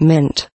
mint.